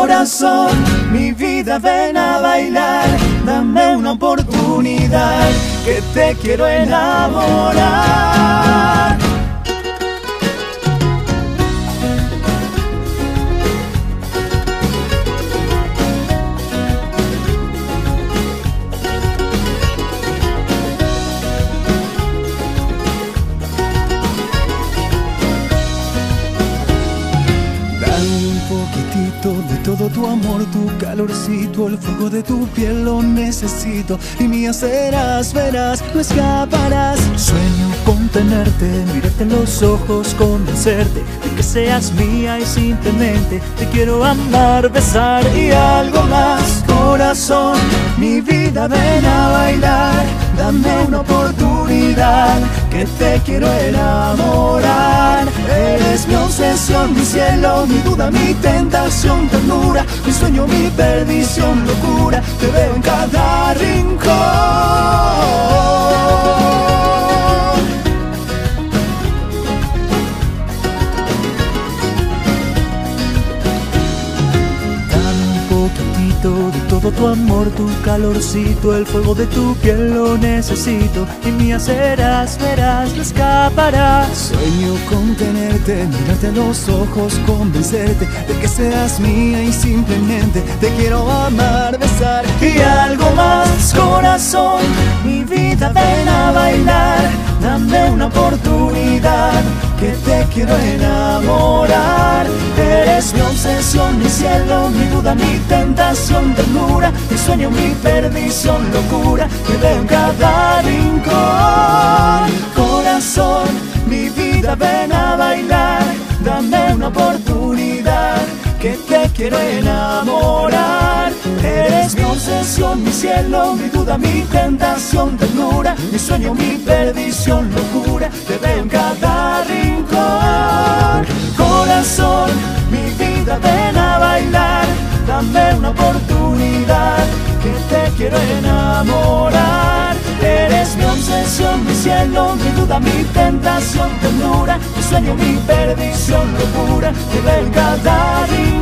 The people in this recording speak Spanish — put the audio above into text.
Corazón, mi vida ven a bailar, dame una oportunidad, que te quiero enamorar. De todo tu amor, tu calorcito, el fuego de tu piel lo necesito y mía serás, verás, no escaparás. Sueño con tenerte, mirarte en los ojos, convencerte de que seas mía y simplemente te quiero amar, besar y algo más. Corazón, mi vida ven a bailar, dame una oportunidad que te quiero enamorar. Eres mi obsesión, mi cielo, mi duda, mi tentación, ternura, mi sueño, mi perdición, locura. Te veo en cada rincón. Todo tu amor, tu calorcito, el fuego de tu piel lo necesito y mía serás, verás, no escaparás. Sueño con tenerte, mirarte a los ojos, convencerte de que seas mía y simplemente te quiero amar, besar y algo más, corazón, mi vida ven a bailar, dame una oportunidad que te quiero enamorar. Eres mi obsesión, mi cielo, mi duda, mi tentación, perdición, locura. Te veo en cada rincón. Corazón, mi vida, ven a bailar. Dame una oportunidad que te quiero enamorar. Eres mi obsesión, mi cielo, mi duda, mi tentación, ternura, mi sueño, mi perdición, locura. Te veo en cada rincón. Corazón, mi vida, ven a bailar. Dame una oportunidad que te quiero enamorar. Eres mi obsesión, mi cielo, mi duda, mi tentación, ternura, mi sueño, mi perdición, locura. Te veo